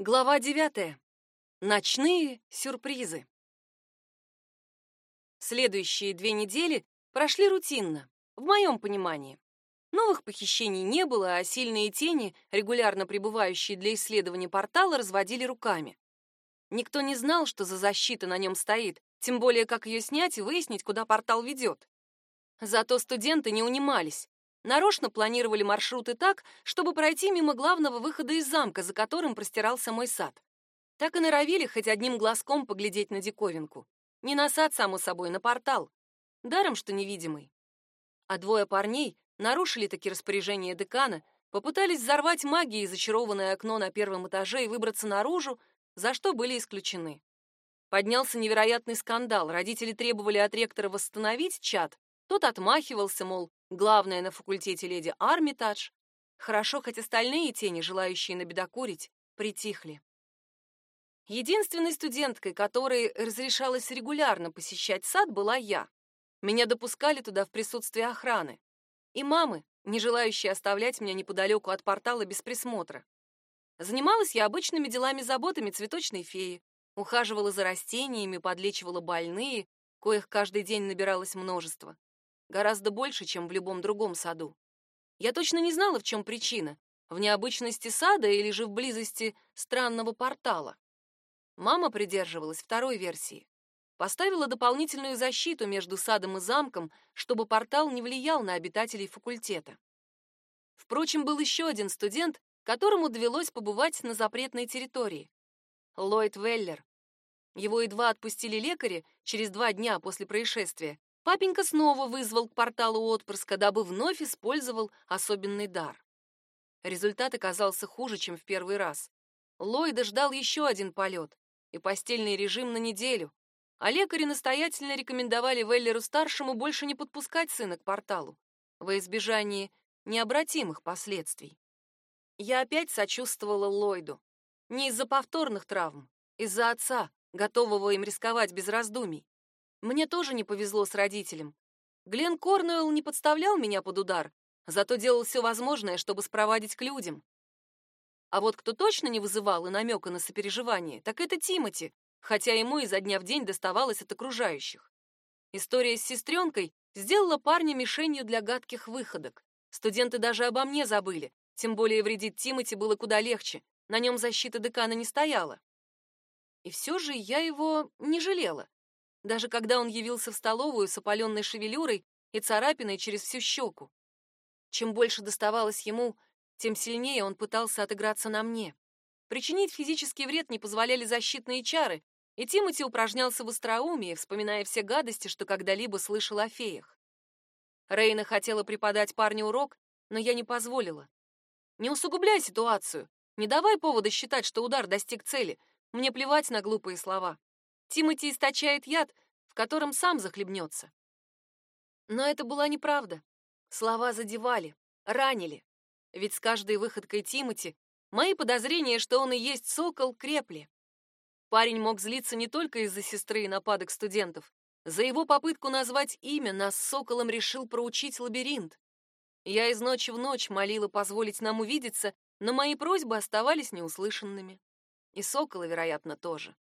Глава девятая. Ночные сюрпризы. Следующие две недели прошли рутинно, в моем понимании. Новых похищений не было, а сильные тени, регулярно пребывающие для исследования портала, разводили руками. Никто не знал, что за защита на нем стоит, тем более как ее снять и выяснить, куда портал ведет. Зато студенты не унимались. Нарочно планировали маршруты так, чтобы пройти мимо главного выхода из замка, за которым простирался мой сад. Так и норовили хоть одним глазком поглядеть на диковинку. Не на сад, само собой, на портал. Даром, что невидимый. А двое парней нарушили таки распоряжение декана, попытались взорвать магией зачарованное окно на первом этаже и выбраться наружу, за что были исключены. Поднялся невероятный скандал. Родители требовали от ректора восстановить чат. Тот отмахивался, мол, главное на факультете леди Армитадж. Хорошо, хоть остальные тени, желающие набедокурить, притихли. Единственной студенткой, которой разрешалось регулярно посещать сад, была я. Меня допускали туда в присутствии охраны. И мамы, не желающие оставлять меня неподалеку от портала без присмотра. Занималась я обычными делами-заботами цветочной феи, ухаживала за растениями, подлечивала больные, коих каждый день набиралось множество. Гораздо больше, чем в любом другом саду. Я точно не знала, в чем причина, в необычности сада или же в близости странного портала. Мама придерживалась второй версии. Поставила дополнительную защиту между садом и замком, чтобы портал не влиял на обитателей факультета. Впрочем, был еще один студент, которому довелось побывать на запретной территории. Ллойд Веллер. Его едва отпустили лекари через два дня после происшествия. Папенька снова вызвал к порталу отпрыска, дабы вновь использовал особенный дар. Результат оказался хуже, чем в первый раз. Ллойда ждал еще один полет и постельный режим на неделю, а лекари настоятельно рекомендовали Веллеру-старшему больше не подпускать сына к порталу во избежание необратимых последствий. Я опять сочувствовала Ллойду. Не из-за повторных травм, из-за отца, готового им рисковать без раздумий. Мне тоже не повезло с родителем. Глен Корнуэлл не подставлял меня под удар, зато делал все возможное, чтобы спровадить к людям. А вот кто точно не вызывал и намека на сопереживание, так это Тимати, хотя ему изо дня в день доставалось от окружающих. История с сестренкой сделала парня мишенью для гадких выходок. Студенты даже обо мне забыли, тем более вредить Тимати было куда легче, на нем защита декана не стояла. И все же я его не жалела. Даже когда он явился в столовую с опаленной шевелюрой и царапиной через всю щеку. Чем больше доставалось ему, тем сильнее он пытался отыграться на мне. Причинить физический вред не позволяли защитные чары, и Тимати упражнялся в остроумии, вспоминая все гадости, что когда-либо слышал о феях. Рейна хотела преподать парню урок, но я не позволила. Не усугубляй ситуацию. Не давай повода считать, что удар достиг цели. Мне плевать на глупые слова. Тимати источает яд, в котором сам захлебнется. Но это была неправда. Слова задевали, ранили. Ведь с каждой выходкой Тимати мои подозрения, что он и есть сокол, крепли. Парень мог злиться не только из-за сестры и нападок студентов. За его попытку назвать имя нас с соколом решил проучить лабиринт. Я из ночи в ночь молила позволить нам увидеться, но мои просьбы оставались неуслышанными. И Сокола, вероятно, тоже.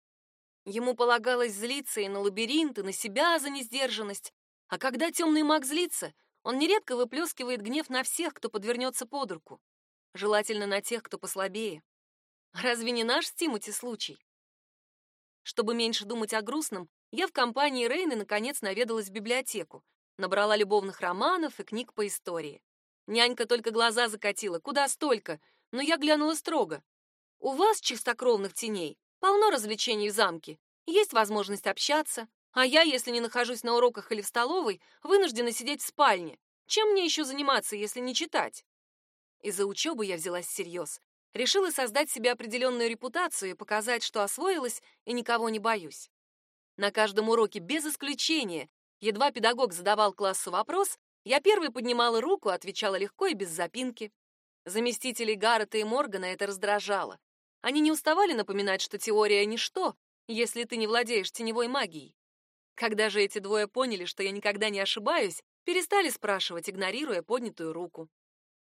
Ему полагалось злиться и на лабиринт, и на себя за несдержанность. А когда темный маг злится, он нередко выплескивает гнев на всех, кто подвернется под руку. Желательно на тех, кто послабее. Разве не наш с Тимати случай? Чтобы меньше думать о грустном, я в компании Рейны наконец наведалась в библиотеку, набрала любовных романов и книг по истории. Нянька только глаза закатила. Куда столько? Но я глянула строго. У вас, чистокровных теней, полно развлечений в замке. Есть возможность общаться. А я, если не нахожусь на уроках или в столовой, вынуждена сидеть в спальне. Чем мне еще заниматься, если не читать? Из-за учебы я взялась всерьез. Решила создать себе определенную репутацию и показать, что освоилась и никого не боюсь. На каждом уроке, без исключения, едва педагог задавал классу вопрос, я первой поднимала руку, отвечала легко и без запинки. Заместителей Гаррета и Моргана это раздражало. Они не уставали напоминать, что теория — ничто, если ты не владеешь теневой магией. Когда же эти двое поняли, что я никогда не ошибаюсь, перестали спрашивать, игнорируя поднятую руку.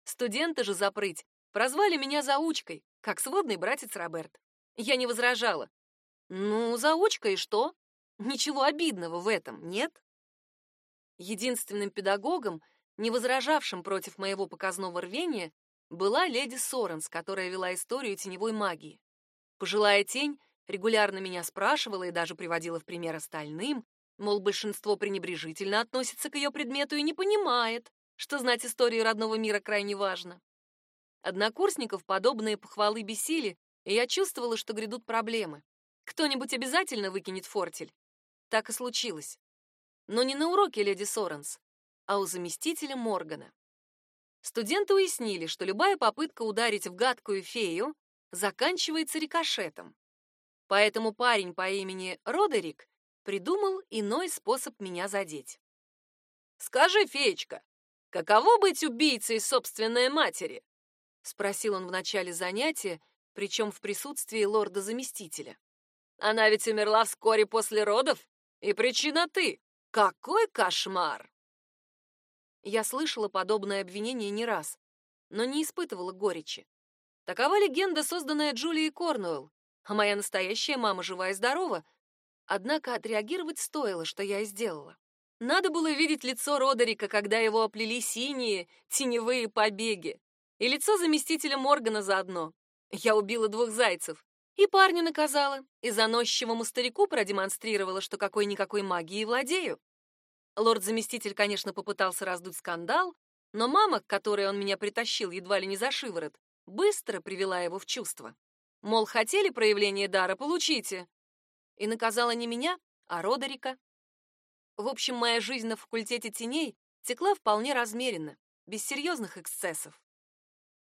Студенты же запрыть прозвали меня заучкой, как сводный братец Роберт. Я не возражала. Ну, заучка и что? Ничего обидного в этом, нет? Единственным педагогом, не возражавшим против моего показного рвения, была леди Соренс, которая вела историю теневой магии. Пожилая тень регулярно меня спрашивала и даже приводила в пример остальным, мол, большинство пренебрежительно относится к ее предмету и не понимает, что знать историю родного мира крайне важно. Однокурсников подобные похвалы бесили, и я чувствовала, что грядут проблемы. Кто-нибудь обязательно выкинет фортель. Так и случилось. Но не на уроке леди Соренс, а у заместителя Моргана. Студенты уяснили, что любая попытка ударить в гадкую фею заканчивается рикошетом. Поэтому парень по имени Родерик придумал иной способ меня задеть. «Скажи, феечка, каково быть убийцей собственной матери?» — спросил он в начале занятия, причем в присутствии лорда-заместителя. «Она ведь умерла вскоре после родов, и причина ты. Какой кошмар!» Я слышала подобное обвинение не раз, но не испытывала горечи. Такова легенда, созданная Джулией Корнуэлл, а моя настоящая мама жива и здорова. Однако отреагировать стоило, что я и сделала. Надо было видеть лицо Родерика, когда его оплели синие теневые побеги, и лицо заместителя Моргана заодно. Я убила двух зайцев. И парня наказала, и заносчивому старику продемонстрировала, что какой-никакой магией владею. Лорд-заместитель, конечно, попытался раздуть скандал, но мама, к которой он меня притащил едва ли не за шиворот, быстро привела его в чувство. Мол, хотели проявление дара, получите. И наказала не меня, а Родерика. В общем, моя жизнь на факультете теней текла вполне размеренно, без серьезных эксцессов.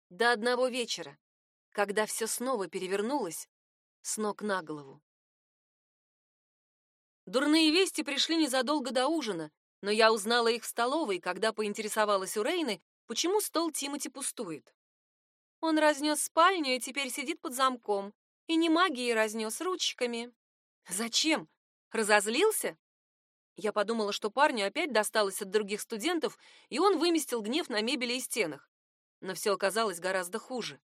До одного вечера, когда все снова перевернулось с ног на голову. Дурные вести пришли незадолго до ужина, но я узнала их в столовой, когда поинтересовалась у Рейны, почему стол Тимати пустует. Он разнес спальню и теперь сидит под замком. И не магией разнес, ручками. Зачем? Разозлился? Я подумала, что парню опять досталось от других студентов, и он выместил гнев на мебели и стенах. Но все оказалось гораздо хуже.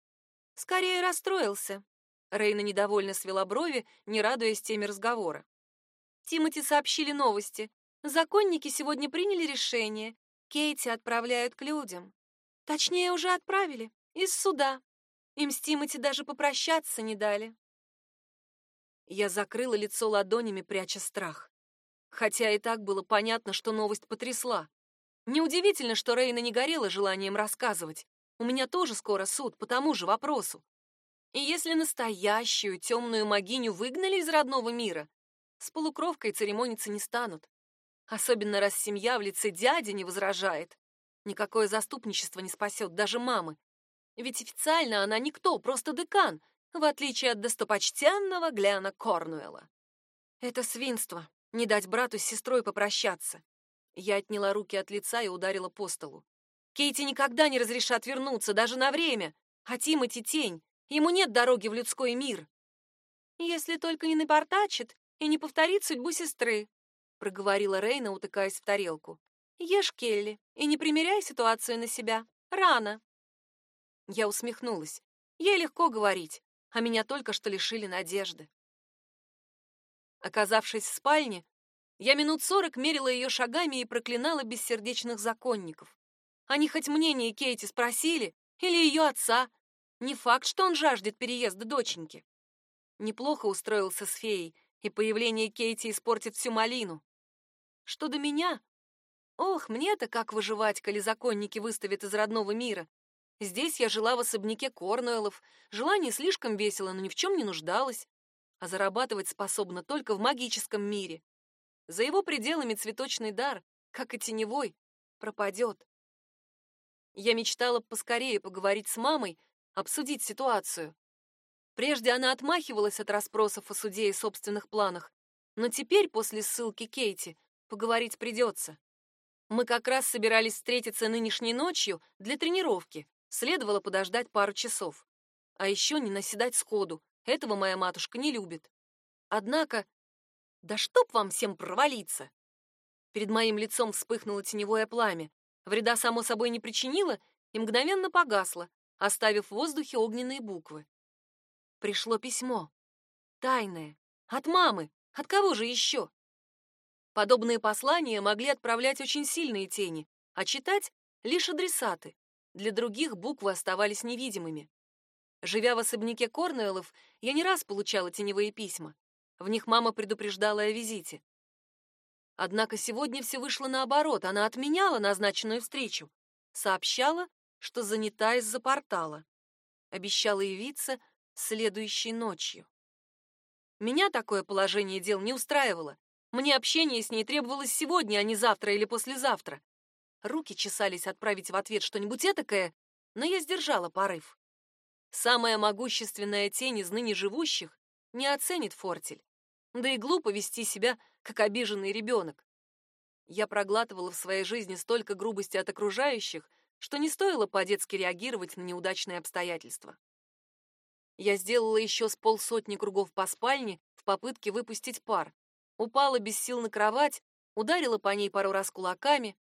Скорее расстроился. Рейна недовольно свела брови, не радуясь теме разговора. Тимати сообщили новости. Законники сегодня приняли решение. Кейти отправляют к людям. Точнее, уже отправили. Из суда. Им с Тимати даже попрощаться не дали. Я закрыла лицо ладонями, пряча страх. Хотя и так было понятно, что новость потрясла. Неудивительно, что Рейна не горела желанием рассказывать. У меня тоже скоро суд по тому же вопросу. И если настоящую темную магиню выгнали из родного мира, с полукровкой церемониться не станут. Особенно раз семья в лице дяди не возражает. Никакое заступничество не спасет даже мамы. Ведь официально она никто, просто декан, в отличие от достопочтенного Гляна Корнуэлла. Это свинство — не дать брату с сестрой попрощаться. Я отняла руки от лица и ударила по столу. Кейти никогда не разрешат вернуться, даже на время. А Тимати тень. Ему нет дороги в людской мир. Если только не напортачит и не повторит судьбу сестры, проговорила Рейна, утыкаясь в тарелку. Ешь, Келли, и не примеряй ситуацию на себя. Рано. Я усмехнулась. Ей легко говорить, а меня только что лишили надежды. Оказавшись в спальне, я минут сорок мерила ее шагами и проклинала бессердечных законников. Они хоть мнение Кейти спросили, или ее отца. Не факт, что он жаждет переезда доченьки. Неплохо устроился с феей, и появление Кейти испортит всю малину. Что до меня? Ох, мне-то как выживать, коли законники выставят из родного мира. Здесь я жила в особняке Корнуэллов, жила не слишком весело, но ни в чем не нуждалась, а зарабатывать способна только в магическом мире. За его пределами цветочный дар, как и теневой, пропадет. Я мечтала поскорее поговорить с мамой, обсудить ситуацию. Прежде она отмахивалась от расспросов о суде и собственных планах, но теперь, после ссылки Кейти, поговорить придется. Мы как раз собирались встретиться нынешней ночью для тренировки. Следовало подождать пару часов. А еще не наседать сходу. Этого моя матушка не любит. Однако, да чтоб вам всем провалиться! Перед моим лицом вспыхнуло теневое пламя. Вреда, само собой, не причинило и мгновенно погасло, оставив в воздухе огненные буквы. Пришло письмо. Тайное. От мамы. От кого же еще? Подобные послания могли отправлять очень сильные тени, а читать — лишь адресаты. Для других буквы оставались невидимыми. Живя в особняке Корнуэллов, я не раз получала теневые письма. В них мама предупреждала о визите. Однако сегодня все вышло наоборот. Она отменяла назначенную встречу, сообщала, что занята из-за портала. Обещала явиться следующей ночью. Меня такое положение дел не устраивало. Мне общение с ней требовалось сегодня, а не завтра или послезавтра. Руки чесались отправить в ответ что-нибудь этакое, но я сдержала порыв. Самая могущественная тень из ныне живущих не оценит фортель. Да и глупо вести себя, как обиженный ребенок. Я проглатывала в своей жизни столько грубости от окружающих, что не стоило по-детски реагировать на неудачные обстоятельства. Я сделала еще с полсотни кругов по спальне в попытке выпустить пар. Упала без сил на кровать, ударила по ней пару раз кулаками.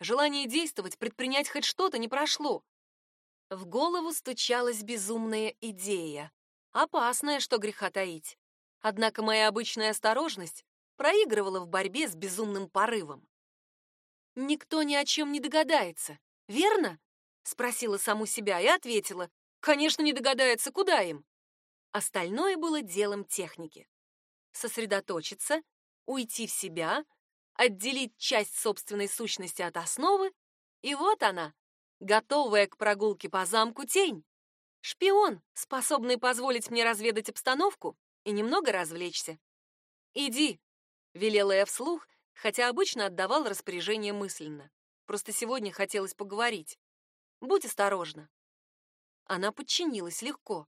Желание действовать, предпринять хоть что-то не прошло. В голову стучалась безумная идея. Опасная, что греха таить. Однако моя обычная осторожность проигрывала в борьбе с безумным порывом. «Никто ни о чем не догадается, верно?» — спросила саму себя и ответила. «Конечно, не догадается, куда им?» Остальное было делом техники. Сосредоточиться, уйти в себя, отделить часть собственной сущности от основы, и вот она, готовая к прогулке по замку тень. Шпион, способный позволить мне разведать обстановку и немного развлечься. «Иди», — велела я вслух, хотя обычно отдавал распоряжение мысленно. Просто сегодня хотелось поговорить. Будь осторожна. Она подчинилась легко.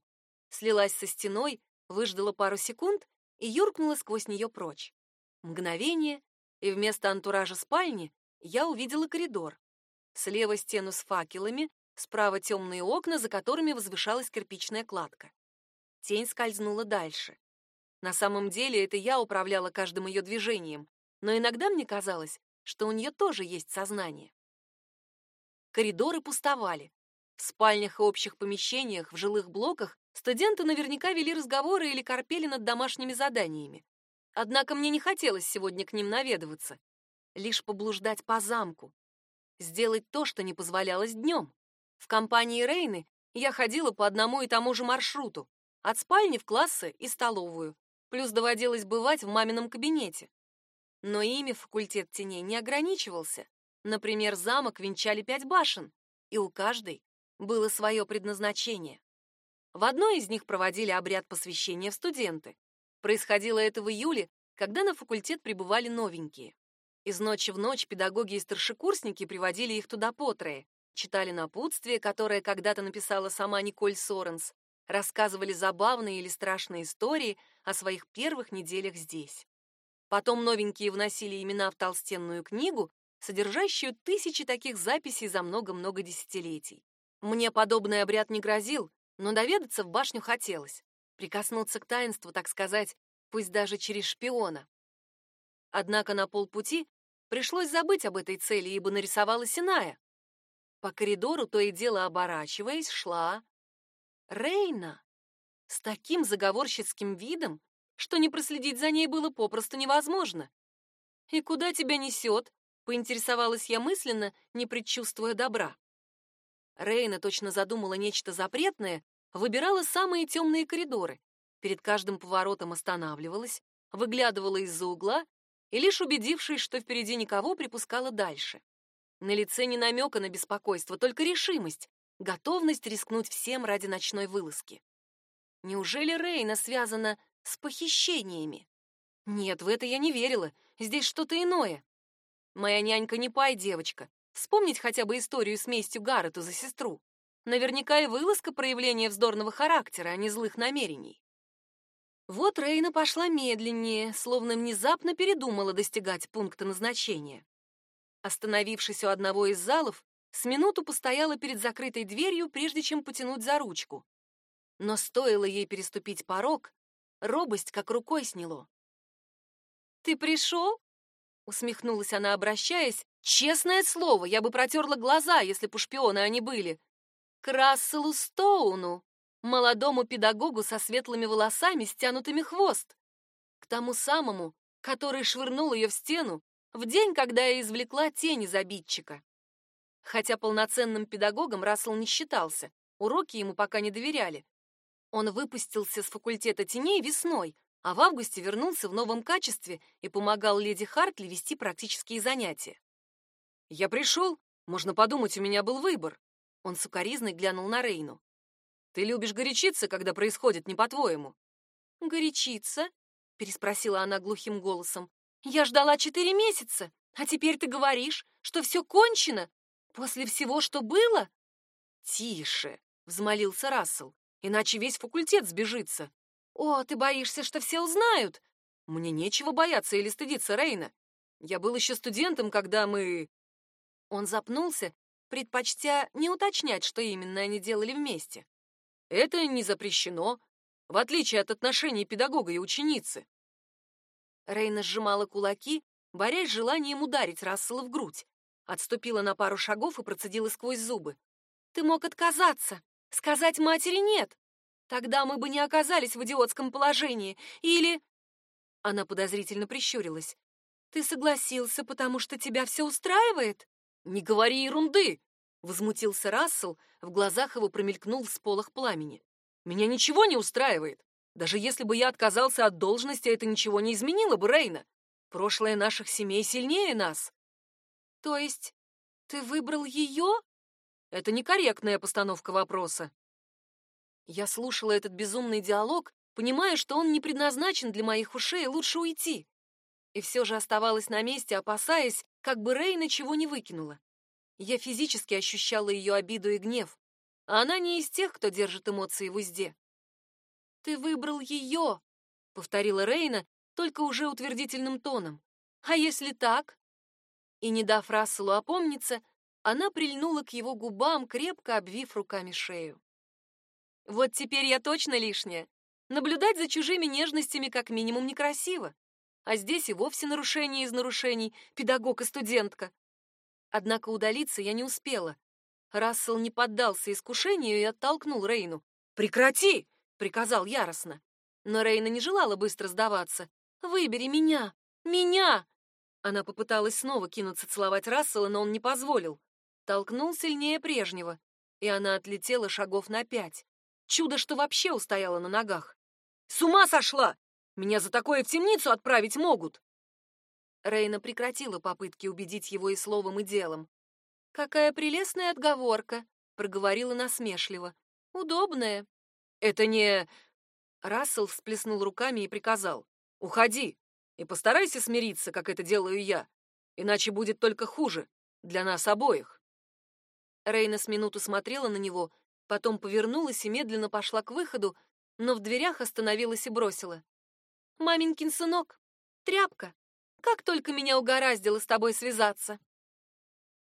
Слилась со стеной, выждала пару секунд и юркнула сквозь нее прочь. Мгновение, и вместо антуража спальни я увидела коридор. Слева стену с факелами, справа темные окна, за которыми возвышалась кирпичная кладка. Тень скользнула дальше. На самом деле это я управляла каждым ее движением, но иногда мне казалось, что у нее тоже есть сознание. Коридоры пустовали. В спальнях и общих помещениях, в жилых блоках студенты наверняка вели разговоры или корпели над домашними заданиями. Однако мне не хотелось сегодня к ним наведываться, лишь поблуждать по замку, сделать то, что не позволялось днем. В компании Рейны я ходила по одному и тому же маршруту, от спальни в классы и столовую, плюс доводилось бывать в мамином кабинете. Но ими факультет теней не ограничивался. Например, замок венчали пять башен, и у каждой было свое предназначение. В одной из них проводили обряд посвящения в студенты. Происходило это в июле, когда на факультет прибывали новенькие. Из ночи в ночь педагоги и старшекурсники приводили их туда по трое, читали напутствие, которое когда-то написала сама Николь Соренс, рассказывали забавные или страшные истории о своих первых неделях здесь. Потом новенькие вносили имена в толстенную книгу, содержащую тысячи таких записей за много-много десятилетий. Мне подобный обряд не грозил, но доведаться в башню хотелось, прикоснуться к таинству, так сказать, пусть даже через шпиона. Однако на полпути пришлось забыть об этой цели, ибо нарисовалась иная. По коридору то и дело оборачиваясь, шла Рейна с таким заговорщицким видом, что не проследить за ней было попросту невозможно. «И куда тебя несет?» — поинтересовалась я мысленно, не предчувствуя добра. Рейна точно задумала нечто запретное, выбирала самые темные коридоры, перед каждым поворотом останавливалась, выглядывала из-за угла и, лишь убедившись, что впереди никого, припускала дальше. На лице не намека на беспокойство, только решимость, готовность рискнуть всем ради ночной вылазки. Неужели Рейна связана с похищениями? Нет, в это я не верила. Здесь что-то иное. Моя нянька не пай девочка. Вспомнить хотя бы историю с местью Гаррету за сестру. Наверняка и вылазка проявления вздорного характера, а не злых намерений. Вот Рейна пошла медленнее, словно внезапно передумала достигать пункта назначения. Остановившись у одного из залов, с минуту постояла перед закрытой дверью, прежде чем потянуть за ручку. Но стоило ей переступить порог, робость как рукой сняло. «Ты пришел?» — усмехнулась она, обращаясь. «Честное слово, я бы протерла глаза, если бы шпионы они были. К Расселу Стоуну!» молодому педагогу со светлыми волосами, стянутыми хвост, к тому самому, который швырнул ее в стену в день, когда я извлекла тень из обидчика. Хотя полноценным педагогом Рассел не считался, уроки ему пока не доверяли. Он выпустился с факультета теней весной, а в августе вернулся в новом качестве и помогал леди Хартли вести практические занятия. «Я пришел. Можно подумать, у меня был выбор». Он сукоризной глянул на Рейну. «Ты любишь горячиться, когда происходит не по-твоему?» «Горячиться?» — переспросила она глухим голосом. «Я ждала четыре месяца, а теперь ты говоришь, что все кончено? После всего, что было?» «Тише!» — взмолился Рассел. «Иначе весь факультет сбежится. «О, ты боишься, что все узнают?» «Мне нечего бояться или стыдиться Рейна. Я был еще студентом, когда мы...» Он запнулся, предпочтя не уточнять, что именно они делали вместе. «Это не запрещено, в отличие от отношений педагога и ученицы». Рейна сжимала кулаки, борясь с желанием ударить Рассела в грудь. Отступила на пару шагов и процедила сквозь зубы. «Ты мог отказаться, сказать матери нет. Тогда мы бы не оказались в идиотском положении. Или...» Она подозрительно прищурилась. «Ты согласился, потому что тебя все устраивает?» «Не говори ерунды!» — возмутился Рассел, в глазах его промелькнул всполох пламени. «Меня ничего не устраивает. Даже если бы я отказался от должности, это ничего не изменило бы, Рейна. Прошлое наших семей сильнее нас». «То есть ты выбрал ее?» «Это некорректная постановка вопроса. Я слушала этот безумный диалог, понимая, что он не предназначен для моих ушей, лучше уйти. И все же оставалась на месте, опасаясь, как бы Рэй ничего не выкинула. Я физически ощущала ее обиду и гнев, а она не из тех, кто держит эмоции в узде. «Ты выбрал ее», — повторила Рейна, только уже утвердительным тоном. «А если так?» И, не дав Расселу опомниться, она прильнула к его губам, крепко обвив руками шею. Вот теперь я точно лишняя. Наблюдать за чужими нежностями как минимум некрасиво. А здесь и вовсе нарушение из нарушений, педагог и студентка. Однако удалиться я не успела. Рассел не поддался искушению и оттолкнул Рейну. «Прекрати!» — приказал яростно. Но Рейна не желала быстро сдаваться. «Выбери меня! Меня!» Она попыталась снова кинуться целовать Рассела, но он не позволил. Толкнул сильнее прежнего, и она отлетела шагов на пять. Чудо, что вообще устояла на ногах. С ума сошла! Меня за такое в темницу отправить могут. Рейна прекратила попытки убедить его и словом, и делом. Какая прелестная отговорка, проговорила насмешливо. Удобная. Это не Рассел всплеснул руками и приказал: "Уходи и постарайся смириться, как это делаю я, иначе будет только хуже для нас обоих". Рейна с минуту смотрела на него, Потом повернулась и медленно пошла к выходу, но в дверях остановилась и бросила. «Маменькин сынок, тряпка, как только меня угораздило с тобой связаться!»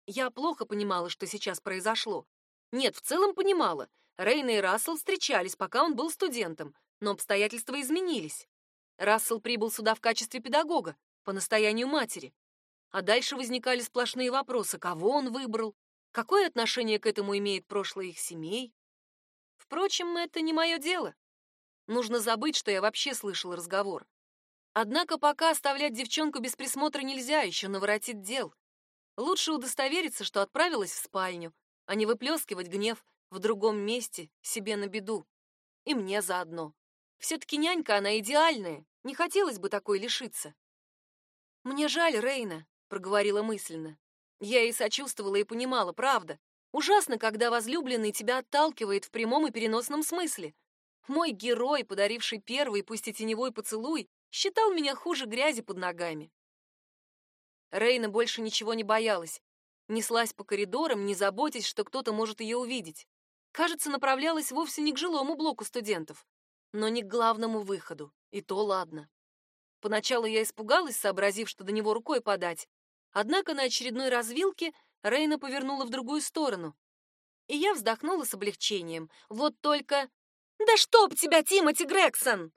Я плохо понимала, что сейчас произошло. Нет, в целом понимала. Рейна и Рассел встречались, пока он был студентом, но обстоятельства изменились. Рассел прибыл сюда в качестве педагога, по настоянию матери. А дальше возникали сплошные вопросы, кого он выбрал, Какое отношение к этому имеет прошлое их семей? Впрочем, это не мое дело. Нужно забыть, что я вообще слышал разговор. Однако пока оставлять девчонку без присмотра нельзя, еще наворотит дел. Лучше удостовериться, что отправилась в спальню, а не выплескивать гнев в другом месте себе на беду. И мне заодно. Все-таки нянька она идеальная, не хотелось бы такой лишиться. «Мне жаль Рейна», — проговорила мысленно. Я ей сочувствовала и понимала, правда. Ужасно, когда возлюбленный тебя отталкивает в прямом и переносном смысле. Мой герой, подаривший первый, пусть и теневой поцелуй, считал меня хуже грязи под ногами. Рейна больше ничего не боялась. Неслась по коридорам, не заботясь, что кто-то может ее увидеть. Кажется, направлялась вовсе не к жилому блоку студентов, но не к главному выходу. И то ладно. Поначалу я испугалась, сообразив, что до него рукой подать, Однако на очередной развилке Рейна повернула в другую сторону. И я вздохнула с облегчением. Вот только... «Да чтоб тебя, Тимоти Грегсон!»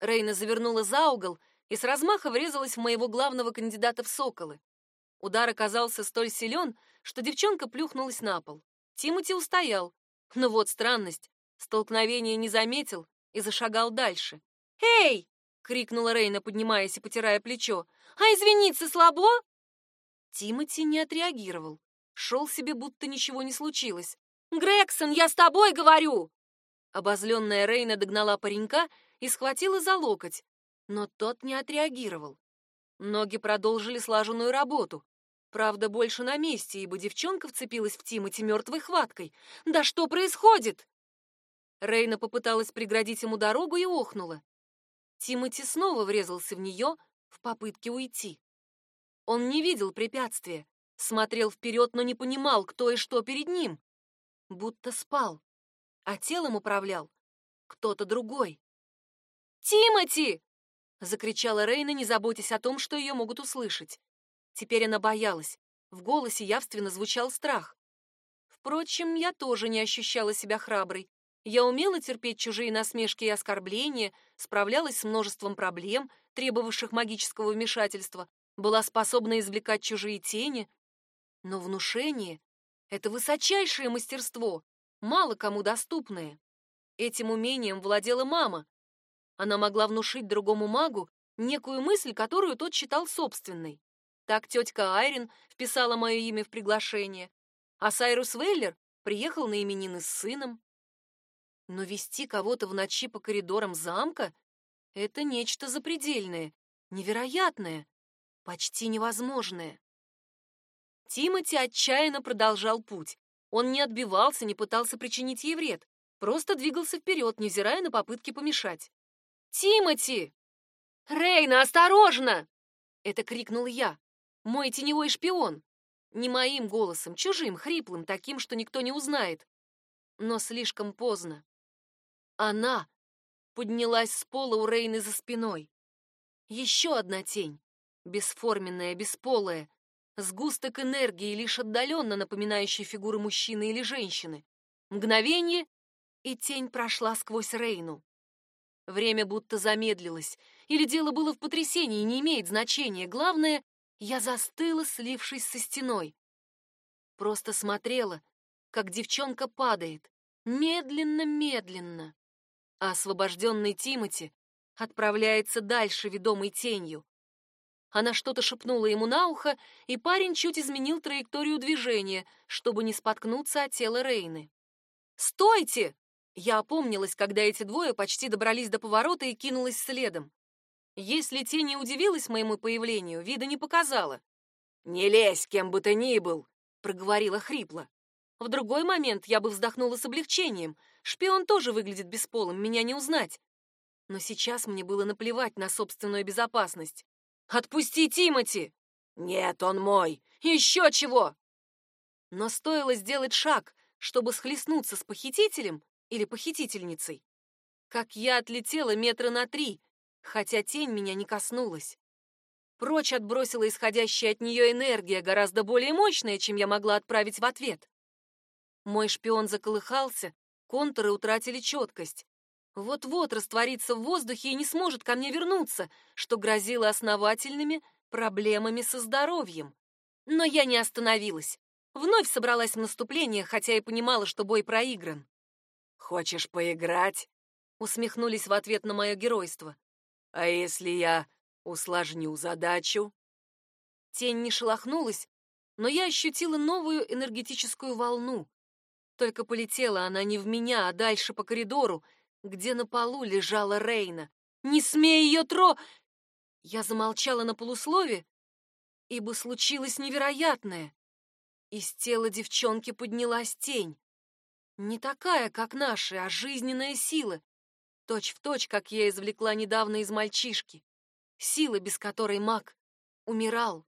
Рейна завернула за угол и с размаха врезалась в моего главного кандидата в соколы. Удар оказался столь силен, что девчонка плюхнулась на пол. Тимоти устоял. Но вот странность. Столкновение не заметил и зашагал дальше. «Эй!» — крикнула Рейна, поднимаясь и потирая плечо. «А извиниться слабо?» Тимати не отреагировал. Шел себе, будто ничего не случилось. «Грегсон, я с тобой говорю!» Обозленная Рейна догнала паренька и схватила за локоть, но тот не отреагировал. Ноги продолжили слаженную работу. Правда, больше на месте, ибо девчонка вцепилась в Тимати мертвой хваткой. «Да что происходит?» Рейна попыталась преградить ему дорогу и охнула. Тимати снова врезался в нее в попытке уйти. Он не видел препятствия, смотрел вперед, но не понимал, кто и что перед ним. Будто спал, а телом управлял кто-то другой. «Тимати!» — закричала Рейна, не заботясь о том, что ее могут услышать. Теперь она боялась. В голосе явственно звучал страх. Впрочем, я тоже не ощущала себя храброй. Я умела терпеть чужие насмешки и оскорбления, справлялась с множеством проблем, требовавших магического вмешательства, была способна извлекать чужие тени. Но внушение — это высочайшее мастерство, мало кому доступное. Этим умением владела мама. Она могла внушить другому магу некую мысль, которую тот считал собственной. Так тетка Айрин вписала мое имя в приглашение, а Сайрус Веллер приехал на именины с сыном. Но вести кого-то в ночи по коридорам замка — это нечто запредельное, невероятное, почти невозможное. Тимати отчаянно продолжал путь. Он не отбивался, не пытался причинить ей вред, просто двигался вперед, невзирая на попытки помешать. «Тимати!» «Рейна, осторожно!» — это крикнул я. Мой теневой шпион. Не моим голосом, чужим, хриплым, таким, что никто не узнает. Но слишком поздно. Она поднялась с пола у Рейны за спиной. Еще одна тень, бесформенная, бесполая, сгусток энергии, лишь отдаленно напоминающий фигуры мужчины или женщины. Мгновение, и тень прошла сквозь Рейну. Время будто замедлилось, или дело было в потрясении, не имеет значения. Главное, я застыла, слившись со стеной. Просто смотрела, как девчонка падает, медленно-медленно а освобожденный Тимати отправляется дальше, ведомой тенью. Она что-то шепнула ему на ухо, и парень чуть изменил траекторию движения, чтобы не споткнуться от тела Рейны. «Стойте!» Я опомнилась, когда эти двое почти добрались до поворота и кинулась следом. Если тень не удивилась моему появлению, вида не показала. «Не лезь, кем бы ты ни был!» — проговорила хрипло. В другой момент я бы вздохнула с облегчением. Шпион тоже выглядит бесполым, меня не узнать. Но сейчас мне было наплевать на собственную безопасность. «Отпусти Тимати!» «Нет, он мой! Еще чего!» Но стоило сделать шаг, чтобы схлестнуться с похитителем или похитительницей, как я отлетела метра на три, хотя тень меня не коснулась. Прочь отбросила исходящая от нее энергия, гораздо более мощная, чем я могла отправить в ответ. Мой шпион заколыхался, контуры утратили четкость. Вот-вот растворится в воздухе и не сможет ко мне вернуться, что грозило основательными проблемами со здоровьем. Но я не остановилась. Вновь собралась в наступление, хотя и понимала, что бой проигран. «Хочешь поиграть?» — усмехнулись в ответ на мое геройство. «А если я усложню задачу?» Тень не шелохнулась, но я ощутила новую энергетическую волну, только полетела она не в меня, а дальше по коридору, где на полу лежала Рейна. «Не смей ее тро...» Я замолчала на полуслове, ибо случилось невероятное. Из тела девчонки поднялась тень. Не такая, как наши, а жизненная сила. Точь в точь, как я извлекла недавно из мальчишки. Сила, без которой маг умирал.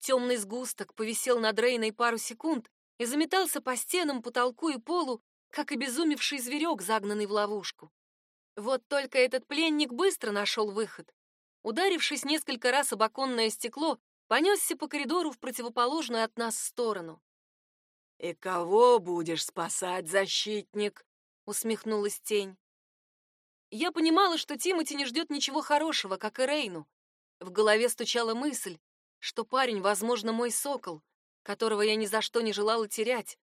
Темный сгусток повисел над Рейной пару секунд, и заметался по стенам, потолку и полу, как обезумевший зверек, загнанный в ловушку. Вот только этот пленник быстро нашел выход. Ударившись несколько раз об оконное стекло, понесся по коридору в противоположную от нас сторону. «И кого будешь спасать, защитник?» — усмехнулась тень. Я понимала, что Тимати не ждет ничего хорошего, как и Рейну. В голове стучала мысль, что парень, возможно, мой сокол, которого я ни за что не желала терять.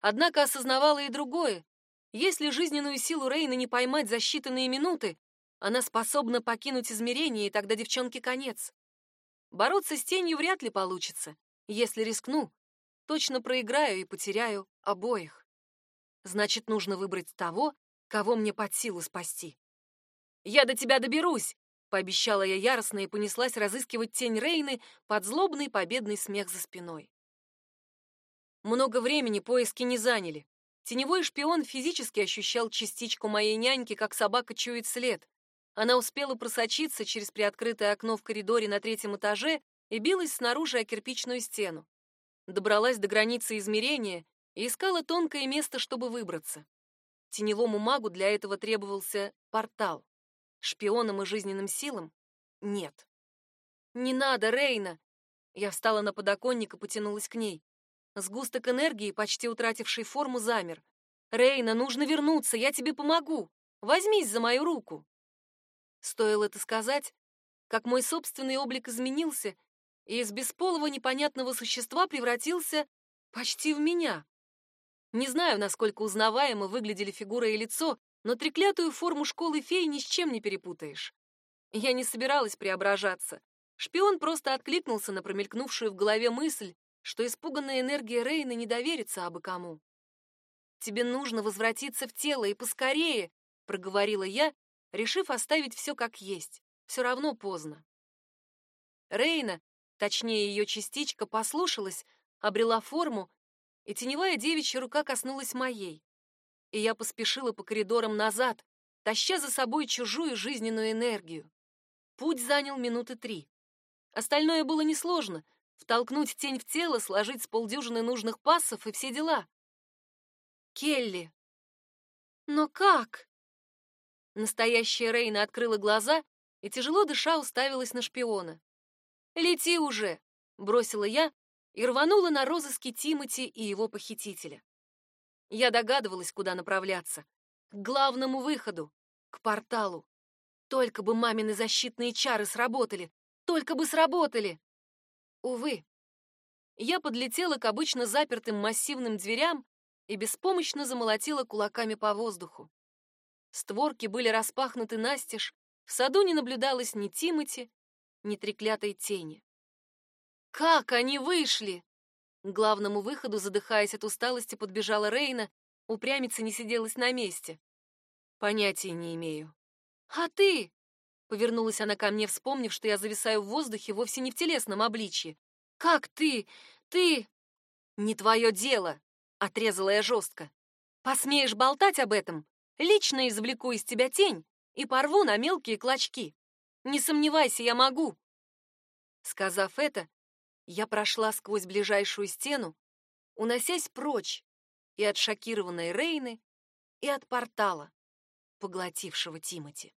Однако осознавала и другое. Если жизненную силу Рейна не поймать за считанные минуты, она способна покинуть измерение, и тогда девчонке конец. Бороться с тенью вряд ли получится. Если рискну, точно проиграю и потеряю обоих. Значит, нужно выбрать того, кого мне под силу спасти. «Я до тебя доберусь!» — пообещала я яростно и понеслась разыскивать тень Рейны под злобный победный смех за спиной. Много времени поиски не заняли. Теневой шпион физически ощущал частичку моей няньки, как собака чует след. Она успела просочиться через приоткрытое окно в коридоре на третьем этаже и билась снаружи о кирпичную стену. Добралась до границы измерения и искала тонкое место, чтобы выбраться. Теневому магу для этого требовался портал. Шпионам и жизненным силам — нет. «Не надо, Рейна!» Я встала на подоконник и потянулась к ней. Сгусток энергии, почти утративший форму, замер. «Рейна, нужно вернуться, я тебе помогу! Возьмись за мою руку!» Стоило это сказать, как мой собственный облик изменился и из бесполого непонятного существа превратился почти в меня. Не знаю, насколько узнаваемо выглядели фигура и лицо, но треклятую форму школы фей ни с чем не перепутаешь. Я не собиралась преображаться. Шпион просто откликнулся на промелькнувшую в голове мысль, что испуганная энергия Рейна не доверится абы кому. «Тебе нужно возвратиться в тело и поскорее», — проговорила я, решив оставить все как есть. Все равно поздно. Рейна, точнее ее частичка, послушалась, обрела форму, и теневая девичья рука коснулась моей. И я поспешила по коридорам назад, таща за собой чужую жизненную энергию. Путь занял минуты три. Остальное было несложно — втолкнуть тень в тело, сложить с полдюжины нужных пассов и все дела. Келли. Но как? Настоящая Рейна открыла глаза и, тяжело дыша, уставилась на шпиона. «Лети уже!» — бросила я и рванула на розыски Тимати и его похитителя. Я догадывалась, куда направляться. К главному выходу, к порталу. Только бы мамины защитные чары сработали, только бы сработали. Увы. Я подлетела к обычно запертым массивным дверям и беспомощно замолотила кулаками по воздуху. Створки были распахнуты настежь, в саду не наблюдалось ни Тимати, ни треклятой тени. Как они вышли? К главному выходу, задыхаясь от усталости, подбежала Рейна, упрямиться не сиделась на месте. Понятия не имею. А ты? Повернулась она ко мне, вспомнив, что я зависаю в воздухе вовсе не в телесном обличье. «Как ты? Ты...» «Не твое дело!» — отрезала я жестко. «Посмеешь болтать об этом? Лично извлеку из тебя тень и порву на мелкие клочки. Не сомневайся, я могу!» Сказав это, я прошла сквозь ближайшую стену, уносясь прочь и от шокированной Рейны, и от портала, поглотившего Тимати.